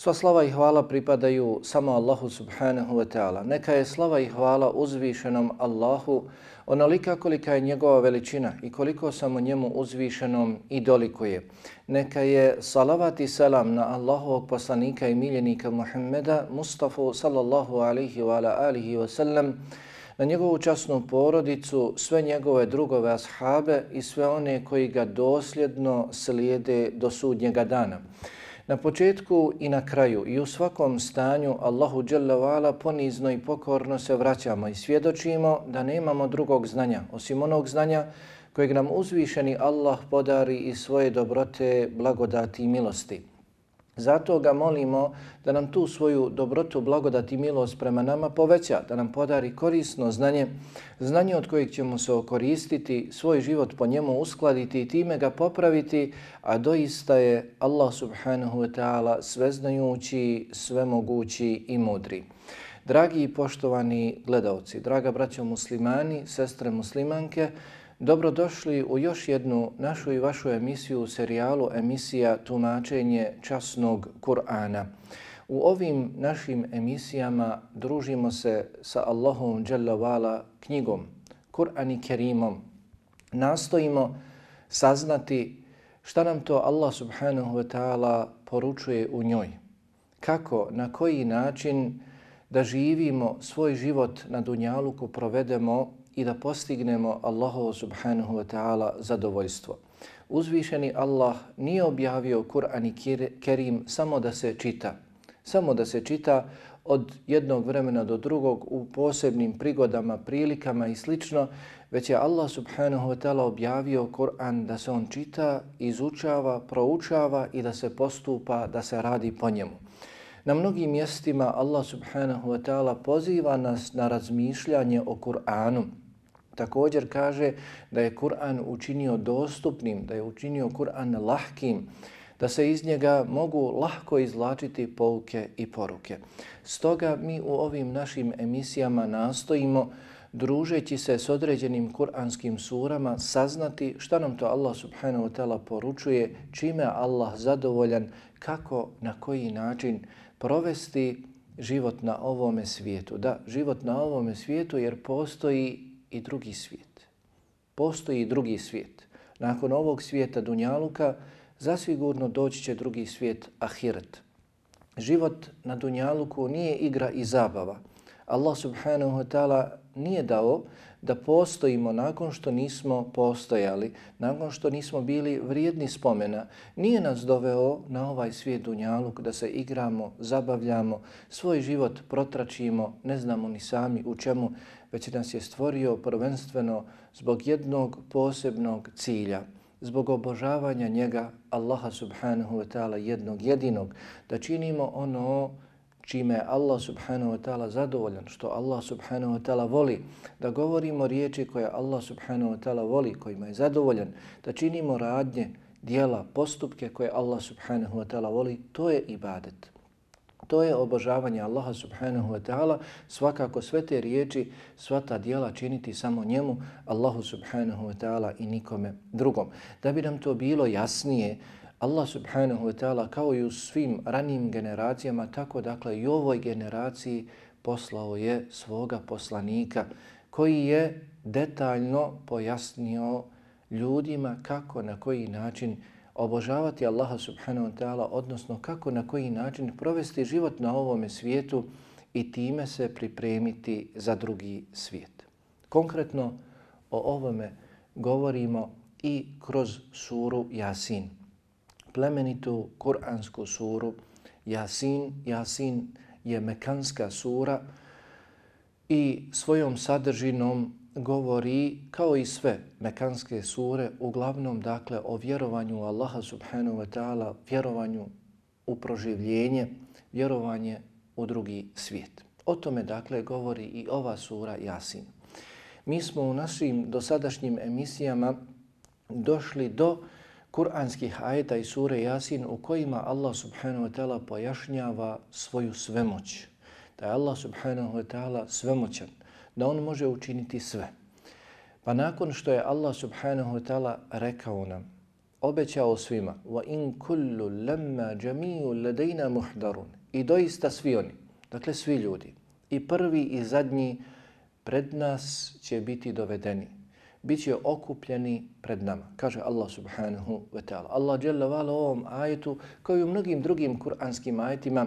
Sva slava i hvala pripadaju samo Allahu subhanahu wa ta'ala. Neka je slava i hvala uzvišenom Allahu onolika kolika je njegova veličina i koliko samo njemu uzvišenom i dolikuje. Neka je salavat i selam na Allahovog poslanika i miljenika Muhammeda Mustafa sallallahu alihi wa ala alihi wa sallam na njegovu časnu porodicu, sve njegove drugove ashabe i sve one koji ga dosljedno slijede do sudnjega dana. Na početku i na kraju i u svakom stanju Allahu Jalla wa'ala ponizno i pokorno se vraćamo i svjedočimo da nemamo drugog znanja osim onog znanja kojeg nam uzvišeni Allah podari iz svoje dobrote, blagodati i milosti. Zato ga molimo da nam tu svoju dobrotu, blagodat i milost prema nama poveća, da nam podari korisno znanje, znanje od kojeg ćemo se okoristiti, svoj život po njemu uskladiti i time ga popraviti, a doista je Allah subhanahu wa ta'ala sveznajući, svemogući i mudri. Dragi i poštovani gledalci, draga braćo muslimani, sestre muslimanke, Dobrodošli u još jednu našu i vašu emisiju u serijalu emisija Tumačenje časnog Kur'ana. U ovim našim emisijama družimo se sa Allahom Vala knjigom, Kur'an i Kerimom. Nastojimo saznati šta nam to Allah subhanahu wa ta'ala poručuje u njoj. Kako, na koji način da živimo svoj život na Dunjaluku provedemo i da postignemo Allahovo subhanahu wa ta'ala zadovoljstvo. Uzvišeni Allah nije objavio Kur'an i Kerim samo da se čita. Samo da se čita od jednog vremena do drugog u posebnim prigodama, prilikama i slično, već je Allah subhanahu wa ta'ala objavio Kur'an da se on čita, izučava, proučava i da se postupa, da se radi po njemu. Na mnogim mjestima Allah subhanahu wa ta'ala poziva nas na razmišljanje o Kur'anu, također kaže da je Kur'an učinio dostupnim, da je učinio Kur'an lahkim, da se iz njega mogu lahko izlačiti pouke i poruke. Stoga mi u ovim našim emisijama nastojimo družeći se s određenim kuranskim surama saznati šta nam to Allah subhanahu wa ta'ala poručuje, čime Allah zadovoljan, kako, na koji način provesti život na ovome svijetu. Da, život na ovome svijetu jer postoji i drugi svijet. Postoji i drugi svijet. Nakon ovog svijeta Dunjaluka zasigurno doći će drugi svijet Ahiret. Život na Dunjaluku nije igra i zabava. Allah subhanahu wa ta'ala nije dao da postojimo nakon što nismo postojali, nakon što nismo bili vrijedni spomena. Nije nas doveo na ovaj svijet Dunjaluk da se igramo, zabavljamo, svoj život protračimo, ne znamo ni sami u čemu, već nas je stvorio prvenstveno zbog jednog posebnog cilja, zbog obožavanja njega, Allaha subhanahu wa ta'ala jednog jedinog, da činimo ono čime je Allah subhanahu wa ta'ala zadovoljan, što Allah subhanahu wa ta'ala voli, da govorimo riječi koje Allah subhanahu wa ta'ala voli, kojima je zadovoljan, da činimo radnje, dijela, postupke koje Allah subhanahu wa ta'ala voli, to je ibadet. To je obožavanje Allaha subhanahu wa ta'ala, svakako sve te riječi, sva ta dijela činiti samo njemu, Allahu subhanahu wa ta'ala i nikome drugom. Da bi nam to bilo jasnije, Allah subhanahu wa ta'ala kao i u svim ranim generacijama, tako dakle i ovoj generaciji poslao je svoga poslanika koji je detaljno pojasnio ljudima kako, na koji način obožavati Allaha subhanahu wa ta'ala, odnosno kako, na koji način provesti život na ovome svijetu i time se pripremiti za drugi svijet. Konkretno o ovome govorimo i kroz suru Jasin, plemenitu kuransku suru Jasin. Jasin je mekanska sura i svojom sadržinom govori kao i sve mekanske sure uglavnom dakle o vjerovanju Allaha subhanahu wa ta'ala, vjerovanju u proživljenje, vjerovanje u drugi svijet. O tome dakle govori i ova sura Jasin. Mi smo u našim dosadašnjim emisijama došli do kuranskih ajeta i sure Jasin u kojima Allah subhanahu wa ta'ala pojašnjava svoju svemoć. Da je Allah subhanahu wa ta'ala svemoćan, da on može učiniti sve. Pa nakon što je Allah subhanahu wa ta'ala rekao nam, obećao svima, wa in kullu lamma jamiu ladejna muhdarun. I doista svi oni, dakle svi ljudi, i prvi i zadnji pred nas će biti dovedeni bit će okupljeni pred nama. Kaže Allah subhanahu wa ta'ala. Allah jalla vala ovom ajetu, kao i u mnogim drugim kuranskim ajetima,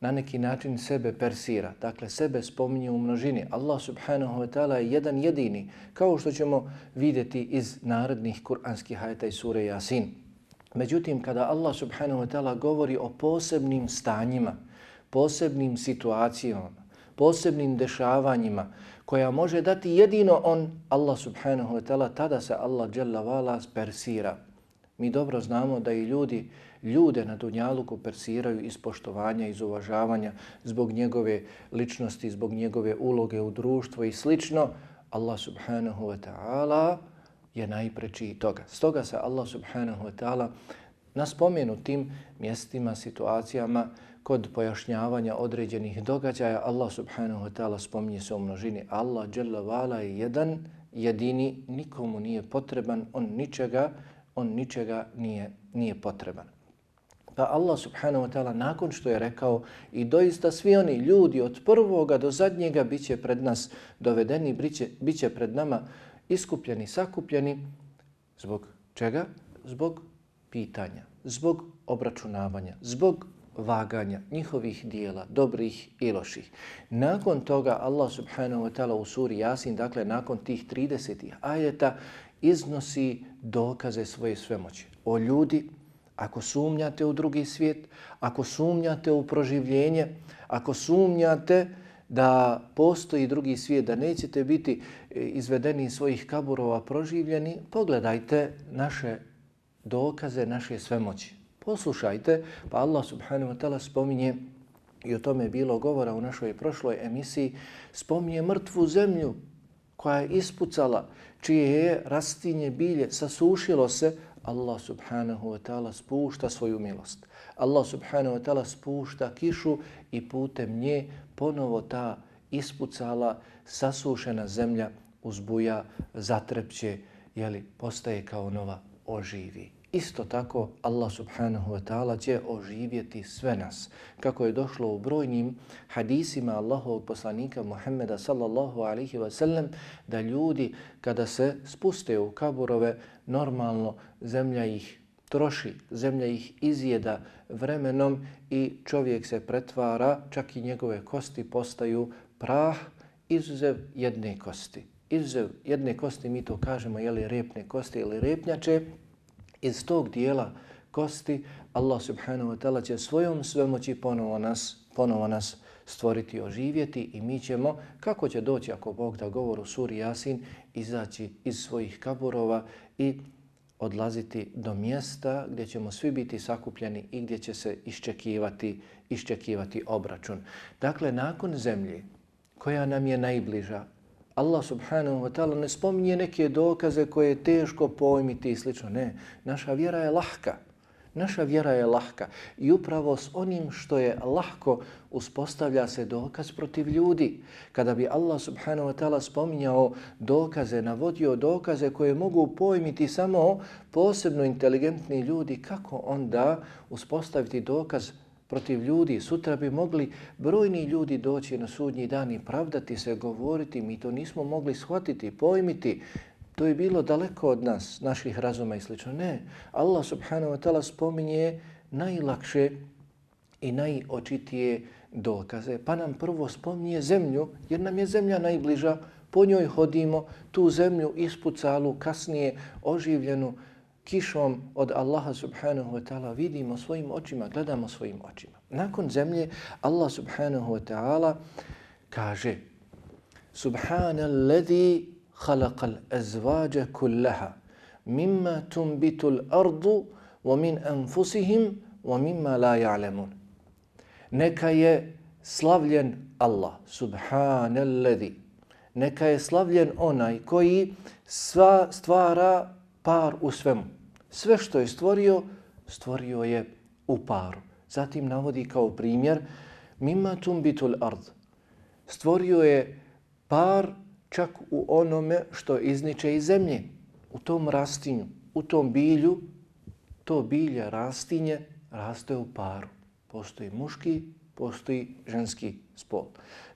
na neki način sebe persira. Dakle, sebe spominje u množini. Allah subhanahu wa ta'ala je jedan jedini, kao što ćemo vidjeti iz narodnih kuranskih ajeta i sure Yasin. Međutim, kada Allah subhanahu wa ta'ala govori o posebnim stanjima, posebnim situacijama, posebnim dešavanjima, koja može dati jedino on, Allah subhanahu wa ta'ala, tada se Allah jalla vala persira. Mi dobro znamo da i ljudi, ljude na Dunjaluku persiraju iz poštovanja, iz uvažavanja, zbog njegove ličnosti, zbog njegove uloge u društvu i slično. Allah subhanahu wa ta'ala je najpreći toga. Stoga se Allah subhanahu wa ta'ala na spomenutim mjestima, situacijama, kod pojašnjavanja određenih događaja Allah subhanahu wa ta'ala spominje se u množini. Allah jalla vala je jedan, jedini, nikomu nije potreban, on ničega, on ničega nije, nije potreban. Pa Allah subhanahu wa ta'ala nakon što je rekao i doista svi oni ljudi od prvoga do zadnjega bit će pred nas dovedeni, biće, bit će pred nama iskupljeni, sakupljeni. Zbog čega? Zbog pitanja, zbog obračunavanja, zbog vaganja njihovih dijela, dobrih i loših. Nakon toga Allah subhanahu wa ta'ala u suri Jasin, dakle nakon tih 30 ajeta, iznosi dokaze svoje svemoći. O ljudi, ako sumnjate u drugi svijet, ako sumnjate u proživljenje, ako sumnjate da postoji drugi svijet, da nećete biti e, izvedeni iz svojih kaburova proživljeni, pogledajte naše dokaze, naše svemoći. Poslušajte, pa Allah subhanahu wa ta'ala spominje, i o tome je bilo govora u našoj prošloj emisiji, spominje mrtvu zemlju koja je ispucala, čije je rastinje bilje, sasušilo se, Allah subhanahu wa ta'ala spušta svoju milost. Allah subhanahu wa ta'ala spušta kišu i putem nje ponovo ta ispucala, sasušena zemlja uzbuja, zatrepće, jeli, postaje kao nova oživi. Isto tako Allah subhanahu wa ta'ala će oživjeti sve nas. Kako je došlo u brojnim hadisima Allahovog poslanika Muhammeda sallallahu alaihi wa sallam da ljudi kada se spuste u kaburove normalno zemlja ih troši, zemlja ih izjeda vremenom i čovjek se pretvara, čak i njegove kosti postaju prah izuzev jedne kosti. Izuzev jedne kosti, mi to kažemo, je li repne kosti ili repnjače, iz tog dijela kosti Allah subhanahu wa ta'ala će svojom svemoći ponovo nas, ponovo nas stvoriti, oživjeti i mi ćemo, kako će doći ako Bog da govor u suri Jasin, izaći iz svojih kaburova i odlaziti do mjesta gdje ćemo svi biti sakupljeni i gdje će se iščekivati, iščekivati obračun. Dakle, nakon zemlje koja nam je najbliža, Allah subhanahu wa ta'ala ne spominje neke dokaze koje je teško pojmiti i slično. Ne, naša vjera je lahka. Naša vjera je lahka i upravo s onim što je lahko uspostavlja se dokaz protiv ljudi. Kada bi Allah subhanahu wa ta'ala spominjao dokaze, navodio dokaze koje mogu pojmiti samo posebno inteligentni ljudi, kako onda uspostaviti dokaz protiv ljudi? Sutra bi mogli brojni ljudi doći na sudnji dan i pravdati se, govoriti, mi to nismo mogli shvatiti, pojmiti. To je bilo daleko od nas, naših razuma i sl. Ne, Allah subhanahu wa ta'ala spominje najlakše i najočitije dokaze. Pa nam prvo spominje zemlju, jer nam je zemlja najbliža, po njoj hodimo, tu zemlju ispucalu, kasnije oživljenu kišom od Allaha subhanahu wa ta'ala vidimo svojim očima, gledamo svojim očima. Nakon zemlje Allah subhanahu wa ta'ala kaže Subhanal khalaqa khalaqal azvađa kullaha mimma tumbitul ardu wa min anfusihim wa mimma la ya'lamun. Neka je slavljen Allah, subhanal ladhi. Neka je slavljen onaj koji sva stvara par u svemu. Sve što je stvorio, stvorio je u paru. Zatim navodi kao primjer, mimma tumbitul ard. Stvorio je par čak u onome što izniče iz zemlje, u tom rastinju, u tom bilju, to bilje rastinje raste u paru. Postoji muški, postoji ženski spol.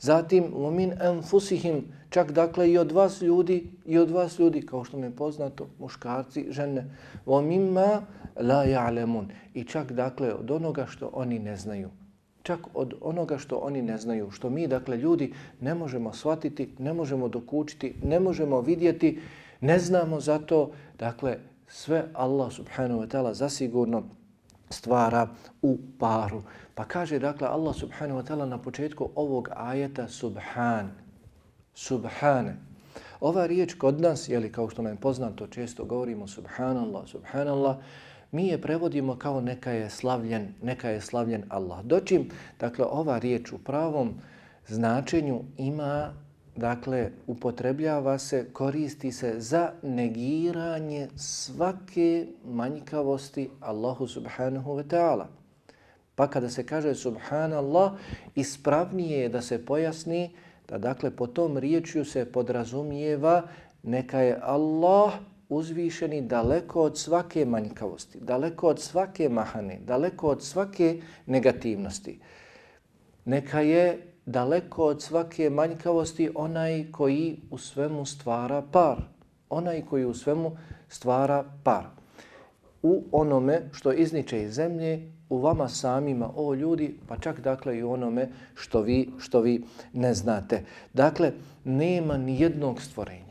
Zatim, lomin enfusihim, čak dakle i od vas ljudi, i od vas ljudi, kao što mi je poznato, muškarci, žene, lomimma la ja'lemun. I čak dakle od onoga što oni ne znaju. Čak od onoga što oni ne znaju, što mi, dakle, ljudi ne možemo shvatiti, ne možemo dokučiti, ne možemo vidjeti, ne znamo za to, dakle, sve Allah subhanahu wa ta'ala zasigurno stvara u paru. Pa kaže, dakle, Allah subhanahu wa ta'ala na početku ovog ajeta subhan, subhane. Ova riječ kod nas, jeli, kao što nam je poznato, često govorimo subhanallah, subhanallah, mi je prevodimo kao neka je slavljen, neka je slavljen Allah. Dočim, dakle, ova riječ u pravom značenju ima, dakle, upotrebljava se, koristi se za negiranje svake manjkavosti Allahu subhanahu wa ta'ala. Pa kada se kaže subhanallah, ispravnije je da se pojasni da, dakle, po tom riječju se podrazumijeva neka je Allah uzvišeni daleko od svake manjkavosti, daleko od svake mahane, daleko od svake negativnosti. Neka je daleko od svake manjkavosti onaj koji u svemu stvara par. Onaj koji u svemu stvara par. U onome što izniče iz zemlje, u vama samima, o ljudi, pa čak dakle i onome što vi, što vi ne znate. Dakle, nema ni jednog stvorenja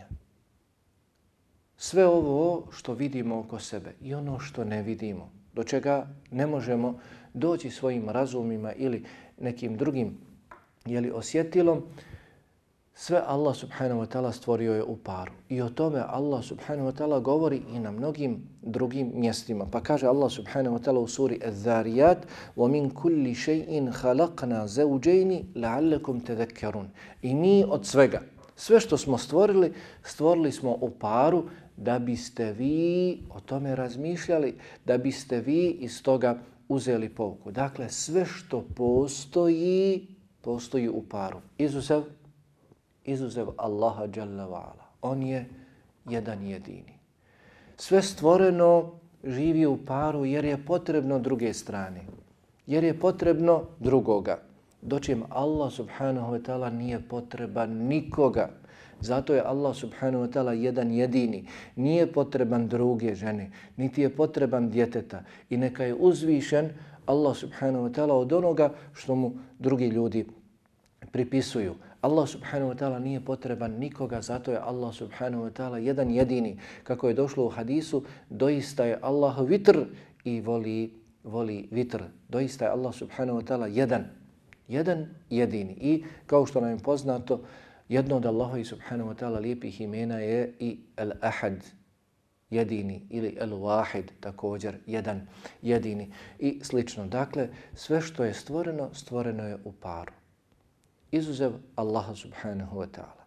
sve ovo što vidimo oko sebe i ono što ne vidimo, do čega ne možemo doći svojim razumima ili nekim drugim jeli, osjetilom, sve Allah subhanahu wa ta'ala stvorio je u paru. I o tome Allah subhanahu wa ta'ala govori i na mnogim drugim mjestima. Pa kaže Allah subhanahu wa ta'ala u suri Az-Zariyat وَمِنْ كُلِّ شَيْءٍ خَلَقْنَا زَوْجَيْنِ لَعَلَّكُمْ تَذَكَّرُونَ I mi od svega, sve što smo stvorili, stvorili smo u paru da biste vi o tome razmišljali, da biste vi iz toga uzeli pouku. Dakle, sve što postoji, postoji u paru. Izuzev, izuzev Allaha Jalla wa'ala. On je jedan jedini. Sve stvoreno živi u paru jer je potrebno druge strane. Jer je potrebno drugoga. Dočim Allah subhanahu wa ta'ala nije potreban nikoga. Zato je Allah subhanahu wa ta'ala jedan jedini. Nije potreban druge žene, niti je potreban djeteta. I neka je uzvišen Allah subhanahu wa ta'ala od onoga što mu drugi ljudi pripisuju. Allah subhanahu wa ta'ala nije potreban nikoga, zato je Allah subhanahu wa ta'ala jedan jedini. Kako je došlo u hadisu, doista je Allah vitr i voli, voli vitr. Doista je Allah subhanahu wa ta'ala jedan, jedan jedini. I kao što nam je poznato, Jedno od Allaha i subhanahu wa ta'ala lijepih imena je i Al-Ahad, jedini, ili Al-Wahid, također jedan jedini i slično. Dakle, sve što je stvoreno, stvoreno je u paru Izuzev Allaha subhanahu wa ta'ala.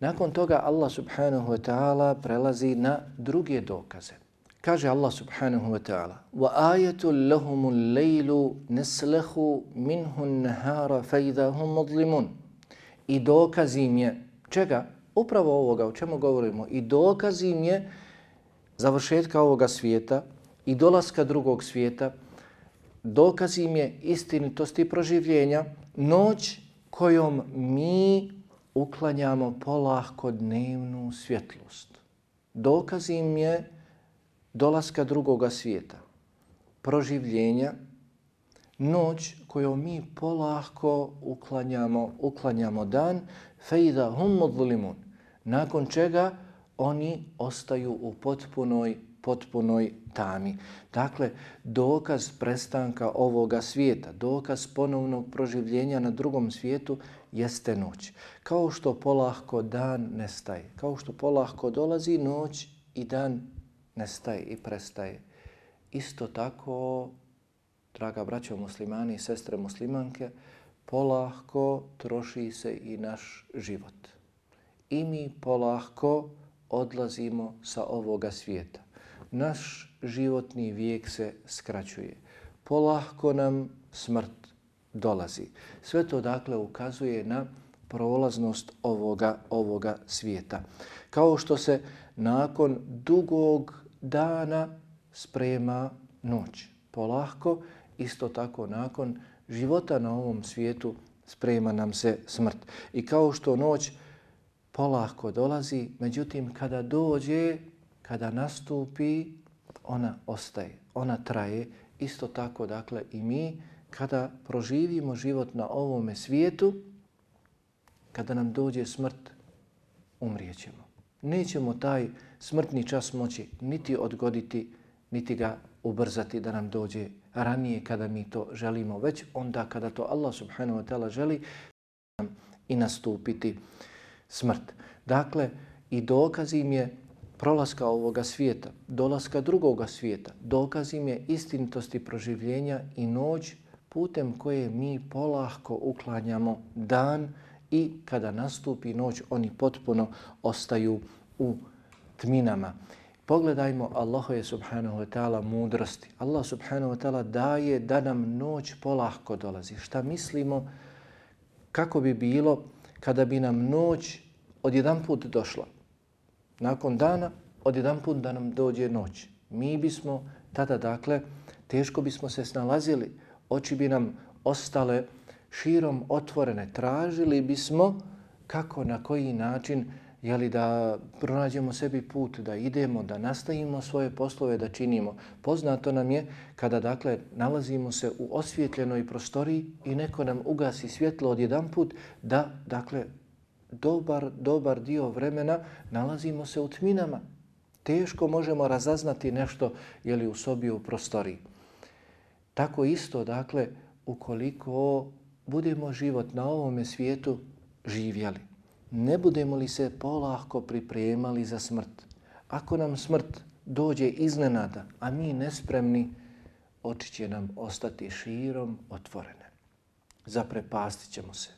Nakon toga Allah subhanahu wa ta'ala prelazi na druge dokaze. Kaže Allah subhanahu wa ta'ala وَآيَةٌ لَهُمُ اللَّيْلُ نَسْلَهُ مِنْهُ النَّهَارَ فَإِذَا هُمْ مُظْلِمُونَ I dokaz im je, čega? Upravo ovoga o čemu govorimo. I dokaz im je završetka ovoga svijeta i dolaska drugog svijeta. Dokaz im je istinitosti proživljenja. Noć kojom mi uklanjamo polahko dnevnu svjetlost. Dokaz im je dolaska drugoga svijeta, proživljenja, noć koju mi polahko uklanjamo, uklanjamo dan, fejda hum mudlimun, nakon čega oni ostaju u potpunoj, potpunoj tami. Dakle, dokaz prestanka ovoga svijeta, dokaz ponovnog proživljenja na drugom svijetu jeste noć. Kao što polahko dan nestaje, kao što polahko dolazi noć i dan nestaje i prestaje. Isto tako, draga braćo muslimani i sestre muslimanke, polahko troši se i naš život. I mi polahko odlazimo sa ovoga svijeta. Naš životni vijek se skraćuje. Polahko nam smrt dolazi. Sve to dakle ukazuje na prolaznost ovoga, ovoga svijeta. Kao što se nakon dugog dana sprema noć. Polahko, isto tako nakon života na ovom svijetu sprema nam se smrt. I kao što noć polahko dolazi, međutim kada dođe, kada nastupi, ona ostaje, ona traje. Isto tako, dakle, i mi kada proživimo život na ovome svijetu, kada nam dođe smrt, umrijećemo nećemo taj smrtni čas moći niti odgoditi, niti ga ubrzati da nam dođe ranije kada mi to želimo, već onda kada to Allah subhanahu wa ta'ala želi i nastupiti smrt. Dakle, i dokaz im je prolaska ovoga svijeta, dolaska drugoga svijeta, dokaz im je istinitosti proživljenja i noć putem koje mi polahko uklanjamo dan i kada nastupi noć oni potpuno ostaju u tminama. Pogledajmo Allahove subhanahu wa ta'ala mudrosti. Allah subhanahu wa ta'ala daje da nam noć polahko dolazi. Šta mislimo kako bi bilo kada bi nam noć odjedan put došla? Nakon dana odjedan put da nam dođe noć. Mi bismo tada dakle teško bismo se snalazili. Oči bi nam ostale širom otvorene. Tražili bismo kako, na koji način jeli, da pronađemo sebi put, da idemo, da nastavimo svoje poslove, da činimo. Poznato nam je kada dakle nalazimo se u osvjetljenoj prostoriji i neko nam ugasi svjetlo odjedan put, da dakle dobar, dobar dio vremena nalazimo se u tminama. Teško možemo razaznati nešto je li u sobi u prostoriji. Tako isto, dakle, ukoliko budemo život na ovome svijetu živjeli, ne budemo li se polahko pripremali za smrt, ako nam smrt dođe iznenada, a mi nespremni, oči će nam ostati širom otvorene. Zaprepastit ćemo se,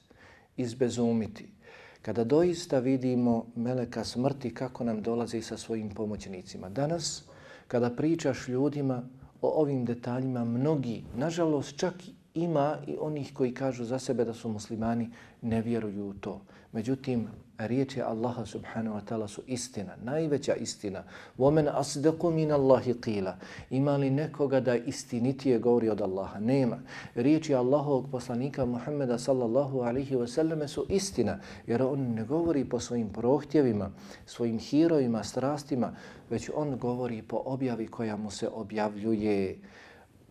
izbezumiti. Kada doista vidimo meleka smrti kako nam dolazi sa svojim pomoćnicima. Danas, kada pričaš ljudima o ovim detaljima, mnogi, nažalost čak ima i onih koji kažu za sebe da su muslimani, ne vjeruju u to. Međutim, riječi Allaha subhanahu wa ta'ala su istina, najveća istina. وَمَنْ أَصْدَقُ مِنَ اللَّهِ قِيلَ Ima li nekoga da istinitije govori od Allaha? Nema. Riječi Allahovog poslanika Muhammeda sallallahu alaihi wa sallam su istina, jer on ne govori po svojim prohtjevima, svojim hirovima, strastima, već on govori po objavi koja mu se objavljuje.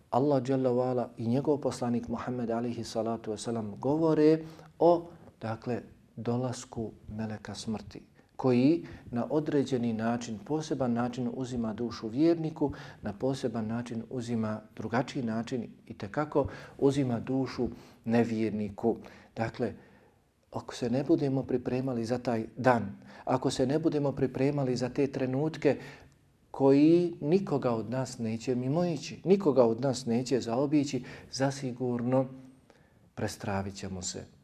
Allah dželle i njegov poslanik Muhammed alejhi salatu vesselam govore o dakle dolasku meleka smrti koji na određeni način, poseban način uzima dušu vjerniku, na poseban način uzima drugačiji način i te kako uzima dušu nevjerniku. Dakle, ako se ne budemo pripremali za taj dan, ako se ne budemo pripremali za te trenutke koji nikoga od nas neće mimoići, nikoga od nas neće zaobići, zasigurno prestravit ćemo se,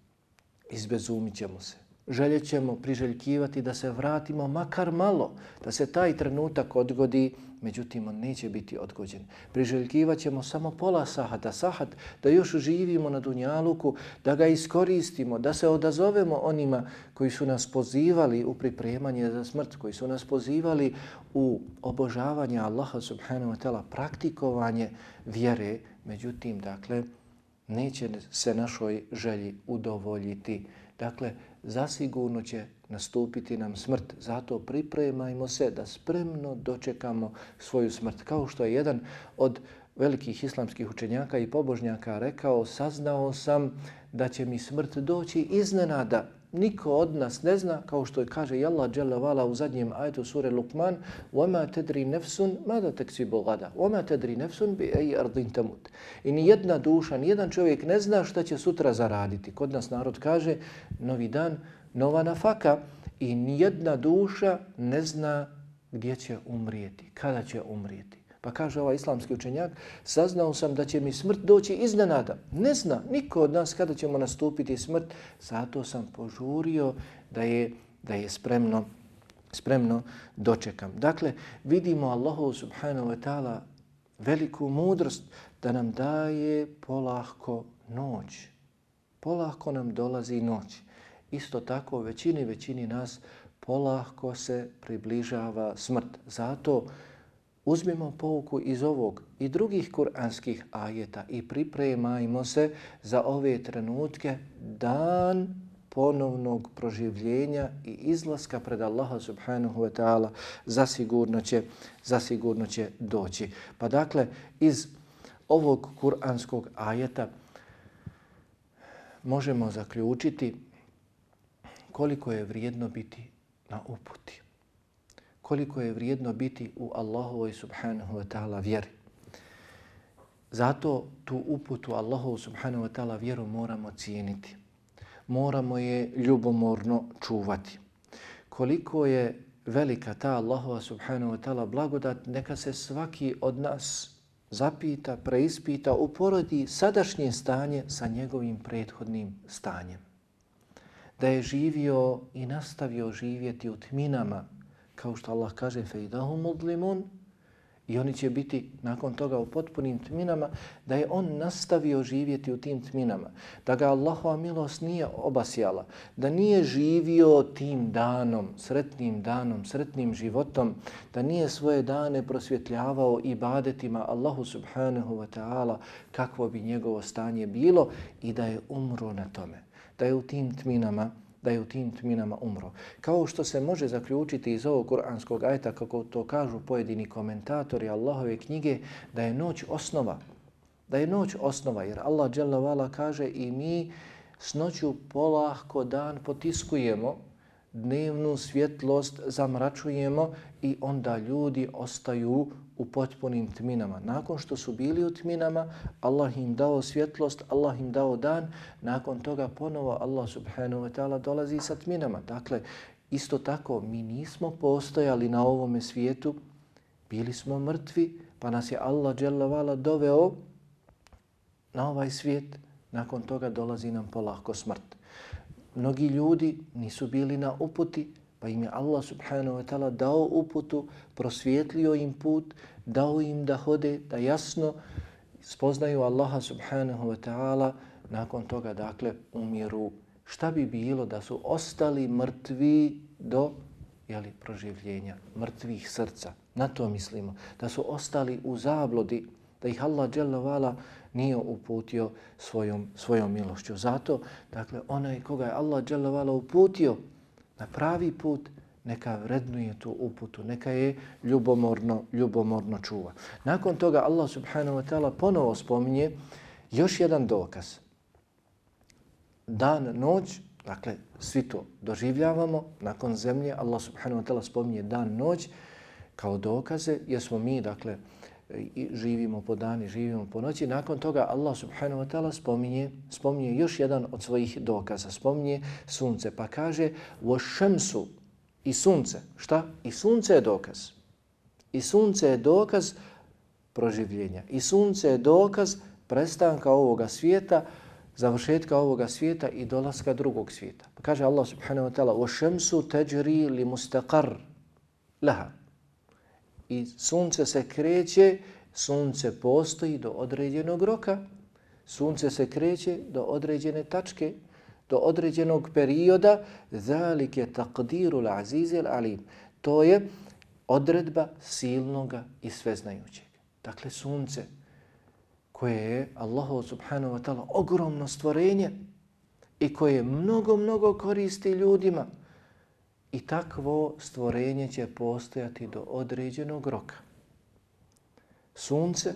izbezumit ćemo se, željet ćemo priželjkivati da se vratimo makar malo, da se taj trenutak odgodi, međutim on neće biti odgođen. Priželjkivat ćemo samo pola sahata, sahat, da još živimo na Dunjaluku, da ga iskoristimo, da se odazovemo onima koji su nas pozivali u pripremanje za smrt, koji su nas pozivali u obožavanje Allaha subhanahu wa ta'ala, praktikovanje vjere, međutim, dakle, neće se našoj želji udovoljiti. Dakle, zasigurno će nastupiti nam smrt. Zato pripremajmo se da spremno dočekamo svoju smrt. Kao što je jedan od velikih islamskih učenjaka i pobožnjaka rekao, saznao sam da će mi smrt doći iznenada. Niko od nas ne zna, kao što je kaže Allah dželle vala u zadnjem ajetu sure Luqman, "Wama tadri nafsun mada taksibu gada, wama tadri nafsun bi ay ardin tamut." I ni jedna duša, ni jedan čovjek ne zna šta će sutra zaraditi. Kod nas narod kaže novi dan, nova nafaka i ni jedna duša ne zna gdje će umrijeti, kada će umrijeti. Pa kaže ovaj islamski učenjak, saznao sam da će mi smrt doći iznenada. Ne zna niko od nas kada ćemo nastupiti smrt, zato sam požurio da je, da je spremno, spremno dočekam. Dakle, vidimo Allahu subhanahu wa ta'ala veliku mudrost da nam daje polahko noć. Polahko nam dolazi noć. Isto tako većini, većini nas polahko se približava smrt. Zato uzmimo pouku iz ovog i drugih kuranskih ajeta i pripremajmo se za ove trenutke dan ponovnog proživljenja i izlaska pred Allaha subhanahu wa ta'ala zasigurno će, zasigurno će doći. Pa dakle, iz ovog kuranskog ajeta možemo zaključiti koliko je vrijedno biti na uputi koliko je vrijedno biti u Allahovoj subhanahu wa ta'ala vjeri. Zato tu uputu Allahovu subhanahu wa ta'ala vjeru moramo cijeniti. Moramo je ljubomorno čuvati. Koliko je velika ta Allahova subhanahu wa ta'ala blagodat, neka se svaki od nas zapita, preispita, uporodi sadašnje stanje sa njegovim prethodnim stanjem. Da je živio i nastavio živjeti u tminama, kao što Allah kaže fejdahu mudlimun. I oni će biti nakon toga u potpunim tminama, da je on nastavio živjeti u tim tminama, da ga Allahova milost nije obasjala, da nije živio tim danom, sretnim danom, sretnim životom, da nije svoje dane prosvjetljavao ibadetima Allahu subhanahu wa ta'ala kakvo bi njegovo stanje bilo i da je umro na tome, da je u tim tminama da je u tim tminama umro. Kao što se može zaključiti iz ovog kuranskog ajta, kako to kažu pojedini komentatori Allahove knjige, da je noć osnova. Da je noć osnova, jer Allah dželavala kaže i mi s noću polahko dan potiskujemo, dnevnu svjetlost zamračujemo i onda ljudi ostaju u potpunim tminama. Nakon što su bili u tminama, Allah im dao svjetlost, Allah im dao dan, nakon toga ponovo Allah subhanahu wa ta'ala dolazi sa tminama. Dakle, isto tako, mi nismo postojali na ovome svijetu, bili smo mrtvi, pa nas je Allah dželavala doveo na ovaj svijet, nakon toga dolazi nam polako smrt. Mnogi ljudi nisu bili na uputi, Pa im je Allah subhanahu wa ta'ala dao uputu, prosvjetlio im put, dao im da hode, da jasno spoznaju Allaha subhanahu wa ta'ala, nakon toga dakle umiru. Šta bi bilo da su ostali mrtvi do jeli, proživljenja, mrtvih srca? Na to mislimo. Da su ostali u zablodi, da ih Allah dželle nije uputio svojom, svojom milošću. Zato, dakle, onaj koga je Allah dželle uputio, na pravi put, neka vrednuje tu uputu, neka je ljubomorno, ljubomorno čuva. Nakon toga Allah subhanahu wa ta'ala ponovo spominje još jedan dokaz. Dan, noć, dakle svi to doživljavamo, nakon zemlje Allah subhanahu wa ta'ala spominje dan, noć kao dokaze, jer smo mi, dakle, i živimo po dani, živimo po noći. Nakon toga Allah subhanahu wa ta'ala spominje, spominje još jedan od svojih dokaza. Spominje sunce pa kaže wa shamsu i sunce. Šta? I sunce je dokaz. I sunce je dokaz proživljenja. I sunce je dokaz prestanka ovoga svijeta završetka ovoga svijeta i dolaska drugog svijeta. Pa kaže Allah subhanahu wa ta'ala وَشَمْسُ تَجْرِي لِمُسْتَقَرْ لَهَا i sunce se kreće, sunce postoji do određenog roka. Sunce se kreće do određene tačke, do određenog perioda. Zalik je takdiru l'azizil alim. To je odredba silnoga i sveznajućeg. Dakle, sunce koje je Allahu subhanahu wa ta'ala ogromno stvorenje i koje mnogo, mnogo koristi ljudima i takvo stvorenje će postojati do određenog roka. Sunce,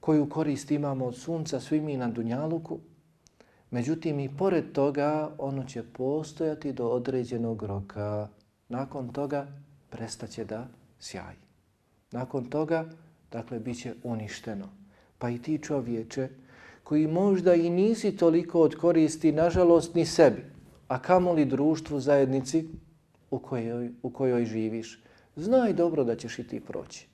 koju korist imamo od sunca svi mi na Dunjaluku, međutim i pored toga ono će postojati do određenog roka. Nakon toga prestaće da sjaji. Nakon toga, dakle, bit će uništeno. Pa i ti čovječe, koji možda i nisi toliko od koristi, nažalost, ni sebi, a kamoli društvu, zajednici u kojoj, u kojoj živiš, znaj dobro da ćeš i ti proći.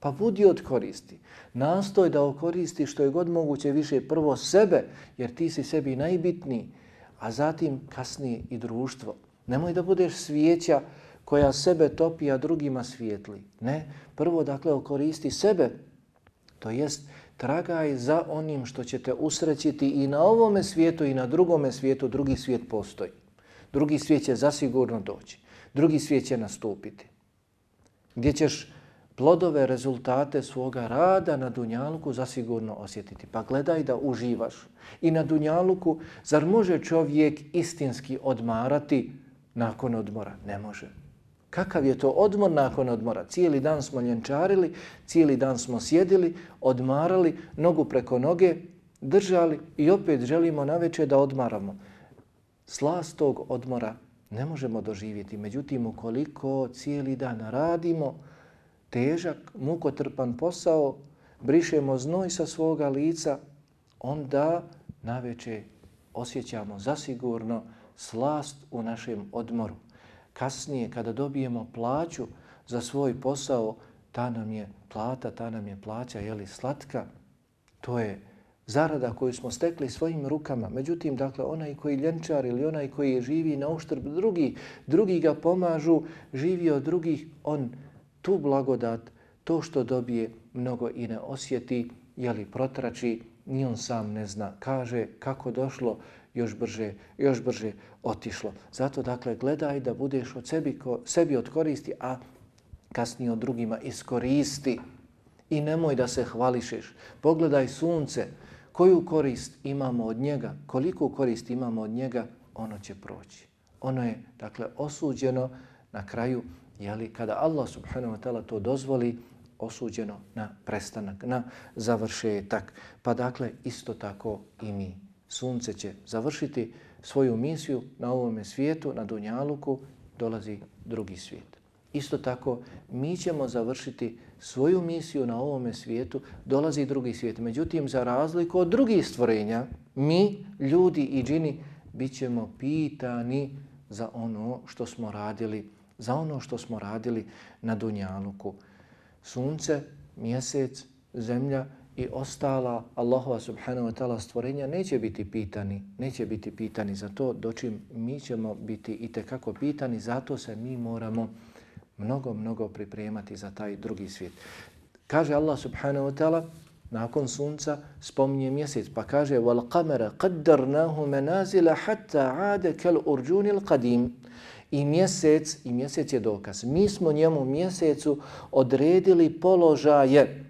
Pa budi od koristi. Nastoj da okoristi što je god moguće više prvo sebe, jer ti si sebi najbitniji, a zatim kasnije i društvo. Nemoj da budeš svijeća koja sebe topi, a drugima svijetli. Ne, prvo dakle okoristi sebe, to jest tragaj za onim što ćete usrećiti i na ovome svijetu i na drugome svijetu, drugi svijet postoji. Drugi svijet će zasigurno doći. Drugi svijet će nastupiti. Gdje ćeš plodove, rezultate svoga rada na Dunjaluku zasigurno osjetiti. Pa gledaj da uživaš. I na Dunjaluku, zar može čovjek istinski odmarati nakon odmora? Ne može. Kakav je to odmor nakon odmora? Cijeli dan smo ljenčarili, cijeli dan smo sjedili, odmarali, nogu preko noge, držali i opet želimo na večer da odmaramo. Slast tog odmora ne možemo doživjeti. Međutim, ukoliko cijeli dan radimo, težak, mukotrpan posao, brišemo znoj sa svoga lica, onda na večer osjećamo zasigurno slast u našem odmoru kasnije kada dobijemo plaću za svoj posao, ta nam je plata, ta nam je plaća, je li slatka, to je zarada koju smo stekli svojim rukama. Međutim, dakle, onaj koji ljenčar ili onaj koji živi na uštrb drugi, drugi ga pomažu, živi od drugih, on tu blagodat, to što dobije, mnogo i ne osjeti, je li protrači, ni on sam ne zna. Kaže kako došlo, još brže, još brže otišlo. Zato dakle gledaj da budeš od sebi, ko, sebi od koristi, a kasnije od drugima iskoristi. I nemoj da se hvališeš. Pogledaj sunce, koju korist imamo od njega, koliko korist imamo od njega, ono će proći. Ono je dakle osuđeno na kraju, jeli, kada Allah subhanahu wa ta'ala to dozvoli, osuđeno na prestanak, na završetak. Pa dakle, isto tako i mi sunce će završiti svoju misiju na ovome svijetu, na Dunjaluku, dolazi drugi svijet. Isto tako, mi ćemo završiti svoju misiju na ovome svijetu, dolazi drugi svijet. Međutim, za razliku od drugih stvorenja, mi, ljudi i džini, bit ćemo pitani za ono što smo radili, za ono što smo radili na Dunjaluku. Sunce, mjesec, zemlja, i ostala Allahova subhanahu wa ta'ala stvorenja neće biti pitani, neće biti pitani za to, dočim mi ćemo biti i kako pitani, zato se mi moramo mnogo, mnogo pripremati za taj drugi svijet. Kaže Allah subhanahu wa ta'ala, nakon sunca spominje mjesec, pa kaže wal qamara qaddarnahu manazila hatta aada kal urjunil qadim. I mjesec, i mjesec je dokaz. Mi smo njemu mjesecu odredili položaje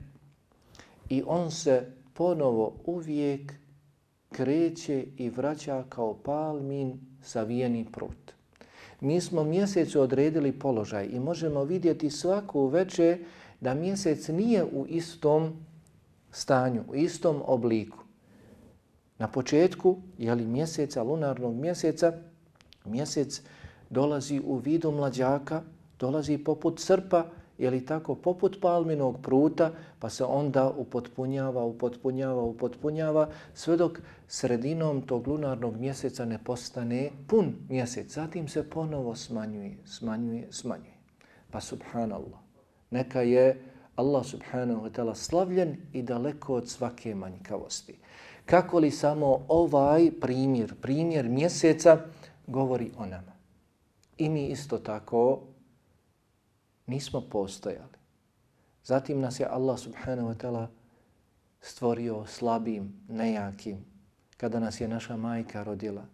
i on se ponovo uvijek kreće i vraća kao palmin savijeni prut. Mi smo mjesecu odredili položaj i možemo vidjeti svaku večer da mjesec nije u istom stanju, u istom obliku. Na početku, jeli mjeseca, lunarnog mjeseca, mjesec dolazi u vidu mlađaka, dolazi poput srpa, je li tako, poput palminog pruta, pa se onda upotpunjava, upotpunjava, upotpunjava, sve dok sredinom tog lunarnog mjeseca ne postane pun mjesec. Zatim se ponovo smanjuje, smanjuje, smanjuje. Pa subhanallah, neka je Allah subhanahu wa ta'ala slavljen i daleko od svake manjkavosti. Kako li samo ovaj primjer, primjer mjeseca, govori o nama. I mi isto tako nismo postojali. Zatim nas je Allah subhanahu wa ta'ala stvorio slabim, nejakim, kada nas je naša majka rodila.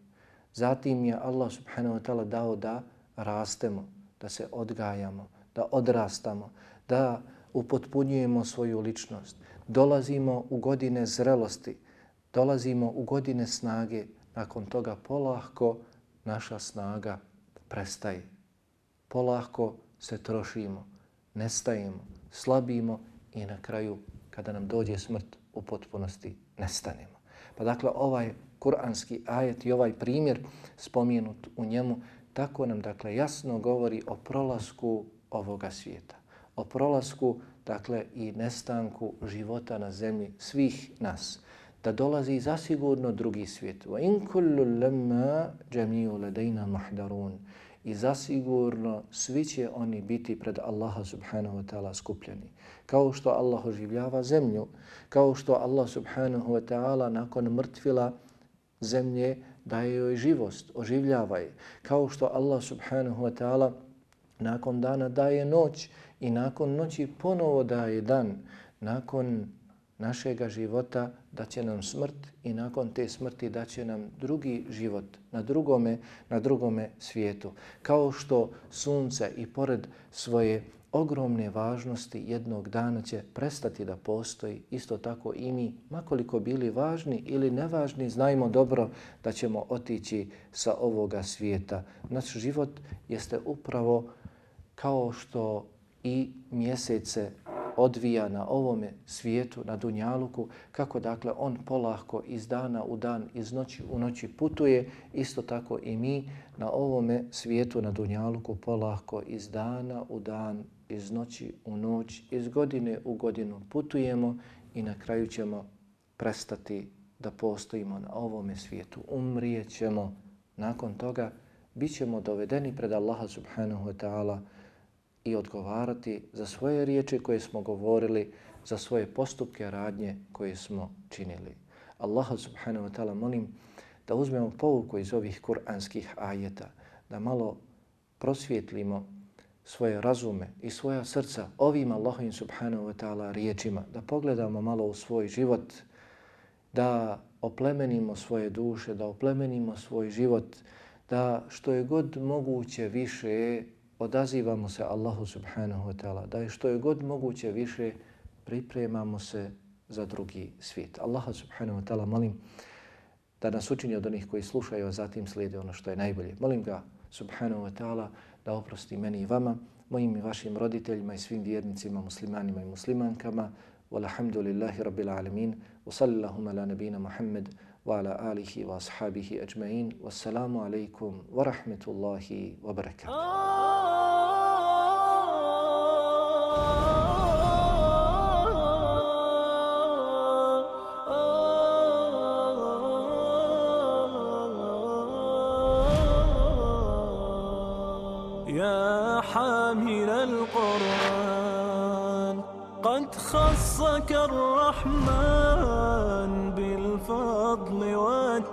Zatim je Allah subhanahu wa ta'ala dao da rastemo, da se odgajamo, da odrastamo, da upotpunjujemo svoju ličnost. Dolazimo u godine zrelosti, dolazimo u godine snage, nakon toga polahko naša snaga prestaje. Polahko se trošimo, nestajemo, slabimo i na kraju kada nam dođe smrt u potpunosti nestanemo. Pa dakle ovaj kuranski ajet i ovaj primjer spomenut u njemu tako nam dakle jasno govori o prolasku ovoga svijeta. O prolasku dakle i nestanku života na zemlji svih nas. Da dolazi zasigurno drugi svijet. Wa in kullu lamma jami'u ladaina muhdarun i zasigurno svi će oni biti pred Allaha subhanahu wa ta'ala skupljeni. Kao što Allah oživljava zemlju, kao što Allah subhanahu wa ta'ala nakon mrtvila zemlje daje joj živost, oživljava je. Kao što Allah subhanahu wa ta'ala nakon dana daje noć i nakon noći ponovo daje dan. Nakon našega života da će nam smrt i nakon te smrti da će nam drugi život na drugome, na drugome svijetu. Kao što sunce i pored svoje ogromne važnosti jednog dana će prestati da postoji, isto tako i mi, makoliko bili važni ili nevažni, znajmo dobro da ćemo otići sa ovoga svijeta. Naš život jeste upravo kao što i mjesece odvija na ovome svijetu, na Dunjaluku, kako dakle on polahko iz dana u dan, iz noći u noći putuje, isto tako i mi na ovome svijetu, na Dunjaluku, polahko iz dana u dan, iz noći u noć, iz godine u godinu putujemo i na kraju ćemo prestati da postojimo na ovome svijetu. Umrijećemo nakon toga, bit ćemo dovedeni pred Allaha subhanahu wa ta'ala i odgovarati za svoje riječi koje smo govorili, za svoje postupke, radnje koje smo činili. Allaha subhanahu wa ta'ala molim da uzmemo povuku iz ovih kuranskih ajeta, da malo prosvjetlimo svoje razume i svoja srca ovim Allahovim subhanahu wa ta'ala riječima, da pogledamo malo u svoj život, da oplemenimo svoje duše, da oplemenimo svoj život, da što je god moguće više odazivamo se Allahu subhanahu wa ta'ala, da je što je god moguće više pripremamo se za drugi svijet. Allaha subhanahu wa ta'ala molim da nas učini od onih koji slušaju, a zatim slijede ono što je najbolje. Molim ga subhanahu wa ta'ala da oprosti meni i vama, mojim i vašim roditeljima i svim vjernicima, muslimanima i muslimankama. Walhamdulillahi rabbil alamin. Wa sallallahu ala nabina Muhammad وعلى آله وأصحابه أجمعين. والسلام عليكم ورحمة الله وبركاته. حامل القرآن قد خصك الرحمن.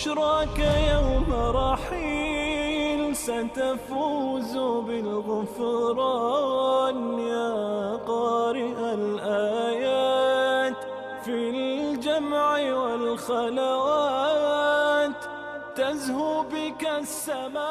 بشراك يوم رحيل ستفوز بالغفران يا قارئ الآيات في الجمع والخلوات تزهو بك السماوات